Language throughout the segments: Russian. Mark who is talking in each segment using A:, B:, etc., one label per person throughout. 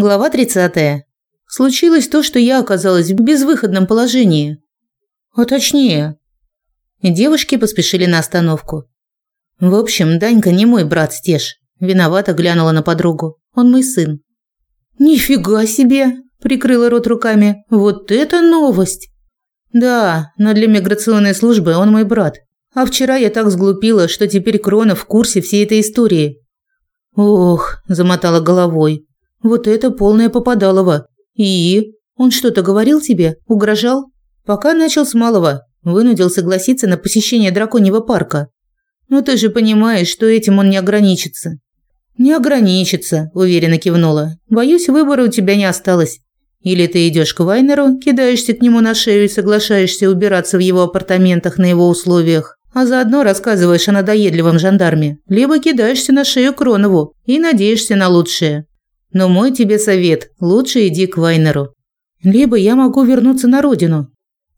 A: Глава 30. Случилось то, что я оказалась в безвыходном положении. А точнее, девушки поспешили на остановку. В общем, Данька не мой брат Стеж. Виновато глянула на подругу. Он мой сын. Нифига себе, прикрыла рот руками. Вот это новость. Да, но для миграционной службы он мой брат. А вчера я так сглупила, что теперь Крона в курсе всей этой истории. Ох, замотала головой. Вот это полное попадалово. И он что-то говорил тебе? Угрожал? Пока начал с малого. Вынудил согласиться на посещение драконьего парка. Но ты же понимаешь, что этим он не ограничится. Не ограничится, уверенно кивнула. Боюсь, выбора у тебя не осталось. Или ты идешь к Вайнеру, кидаешься к нему на шею и соглашаешься убираться в его апартаментах на его условиях, а заодно рассказываешь о надоедливом жандарме, либо кидаешься на шею Кронову и надеешься на лучшее. Но мой тебе совет – лучше иди к Вайнеру. Либо я могу вернуться на родину.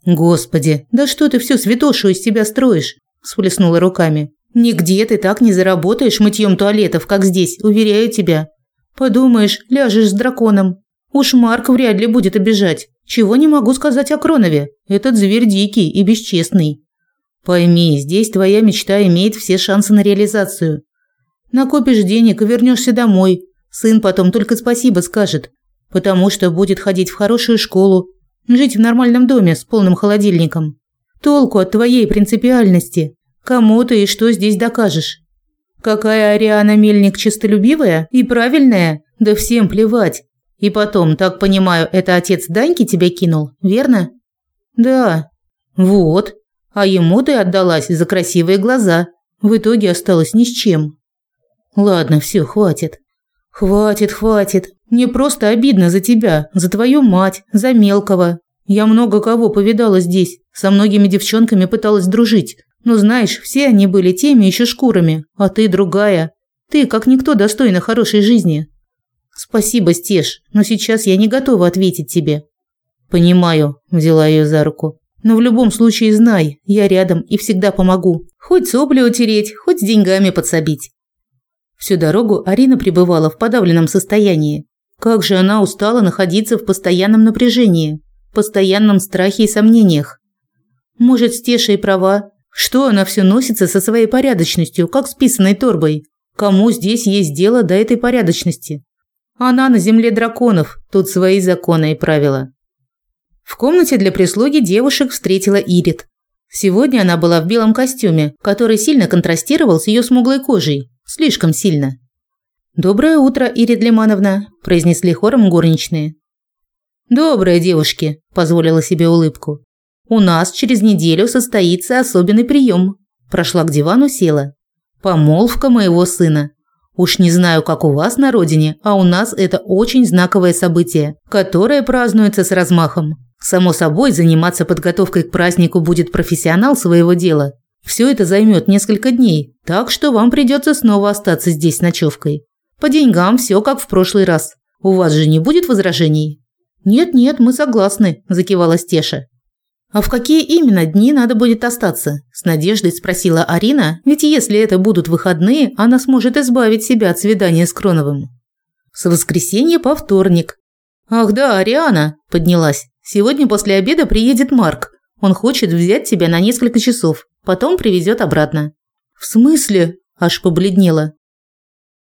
A: Господи, да что ты всю святошу из себя строишь? Всплеснула руками. Нигде ты так не заработаешь мытьем туалетов, как здесь, уверяю тебя. Подумаешь, ляжешь с драконом. Уж Марк вряд ли будет обижать. Чего не могу сказать о Кронове. Этот зверь дикий и бесчестный. Пойми, здесь твоя мечта имеет все шансы на реализацию. Накопишь денег и вернешься домой, Сын потом только спасибо скажет, потому что будет ходить в хорошую школу, жить в нормальном доме с полным холодильником. Толку от твоей принципиальности. Кому ты и что здесь докажешь? Какая Ариана Мельник честолюбивая и правильная, да всем плевать. И потом, так понимаю, это отец Даньки тебя кинул, верно? Да. Вот. А ему ты отдалась за красивые глаза. В итоге осталась ни с чем. Ладно, все, хватит. Хватит, хватит. Мне просто обидно за тебя, за твою мать, за мелкого. Я много кого повидала здесь, со многими девчонками пыталась дружить. Но знаешь, все они были теми еще шкурами, а ты другая. Ты, как никто, достойна хорошей жизни. Спасибо, Стеж, но сейчас я не готова ответить тебе. Понимаю, взяла ее за руку. Но в любом случае знай, я рядом и всегда помогу. Хоть сопли утереть, хоть с деньгами подсобить. Всю дорогу Арина пребывала в подавленном состоянии. Как же она устала находиться в постоянном напряжении, постоянном страхе и сомнениях. Может, Стеша и права? Что она все носится со своей порядочностью, как с писаной торбой? Кому здесь есть дело до этой порядочности? Она на земле драконов, тут свои законы и правила. В комнате для прислуги девушек встретила Ирит. Сегодня она была в белом костюме, который сильно контрастировал с ее смуглой кожей. Слишком сильно. «Доброе утро, Ирид Лимановна», – произнесли хором горничные. «Доброе, девушки», – позволила себе улыбку. «У нас через неделю состоится особенный прием». Прошла к дивану, села. «Помолвка моего сына. Уж не знаю, как у вас на родине, а у нас это очень знаковое событие, которое празднуется с размахом. Само собой, заниматься подготовкой к празднику будет профессионал своего дела, все это займет несколько дней, так что вам придется снова остаться здесь с ночевкой. По деньгам все как в прошлый раз. У вас же не будет возражений? Нет-нет, мы согласны, закивала Стеша. А в какие именно дни надо будет остаться? С надеждой спросила Арина, ведь если это будут выходные, она сможет избавить себя от свидания с Кроновым. С воскресенья по вторник. Ах да, Ариана, поднялась. Сегодня после обеда приедет Марк. Он хочет взять тебя на несколько часов. Потом привезет обратно. В смысле? Аж побледнела.